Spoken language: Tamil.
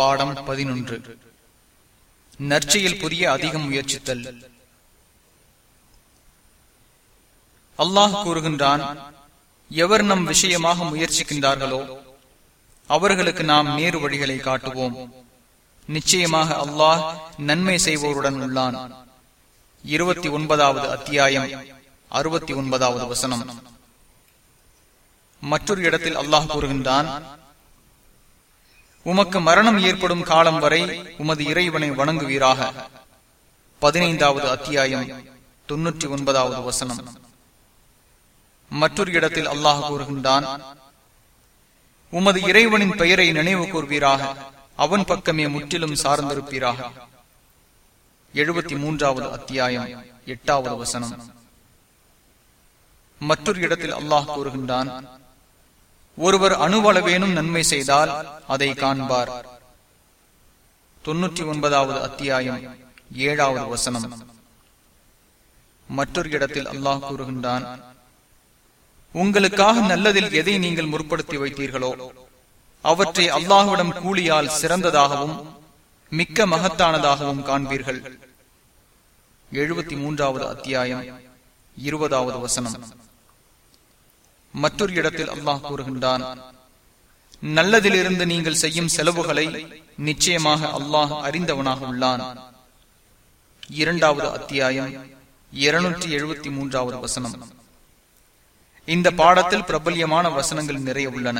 பாடம் பதினொன்று. நற்செயல் புரிய அதிகம் முயற்சித்தல். அல்லாஹ் கூறுகின்றான் எவர் நம் விஷயமாக முயற்சிக்கின்றார்களோ அவர்களுக்கு நாம் நேரு வழிகளை காட்டுவோம். நிச்சயமாக அல்லாஹ் நன்மை செய்வோருடன் உள்ளான். இருபத்தி ஒன்பதாவது அத்தியாயம் அறுபத்தி ஒன்பதாவது வசனம். மற்றொரு இடத்தில் அல்லாஹ் கூறுகின்றான் உமக்கு மரணம் ஏற்படும் காலம் வரை உமது இறைவனை வணங்குவீராக. பதினைந்தாவது அத்தியாயம் தொன்னூற்றி ஒன்பதாவது வசனம். மற்றொரு இடத்தில் அல்லாஹ் கூறுகின்றான் உமது இறைவனின் பெயரை நினைவு கூர்வீராக அவன் பக்கமே முற்றிலும் சார்ந்திருப்பீராக. எழுபத்தி மூன்றாவது அத்தியாயம் எட்டாவது வசனம். மற்றொரு இடத்தில் அல்லாஹ் கூறுகின்றான் ஒருவர் அணுவளவேனும் நன்மை செய்தால் அதை காண்பார். தொன்னூற்றி ஒன்பதாவது அத்தியாயம் ஏழாவது வசனம். மற்றொரு இடத்தில் அல்லாஹ் கூறுகின்றான் உங்களுக்காக நல்லதில் எதை நீங்கள் முற்படுத்தி வைத்தீர்களோ அவற்றை அல்லாஹுவிடம் கூலியால் சிறந்ததாகவும் மிக்க மகத்தானதாகவும் காண்பீர்கள். எழுபத்தி மூன்றாவது அத்தியாயம் இருபதாவது வசனம். மற்றொரு இடத்தில் அல்லாஹ் கூறுகின்றான் நல்லதிலிருந்து நீங்கள் செய்யும் செலவுகளை நிச்சயமாக அல்லாஹ் அறிந்தவனாக உள்ளான். இரண்டாவது அத்தியாயம் இருநூற்றி எழுபத்தி மூன்றாவது வசனம். இந்த பாடத்தில் பிரபல்யமான வசனங்கள் நிறைய உள்ளன.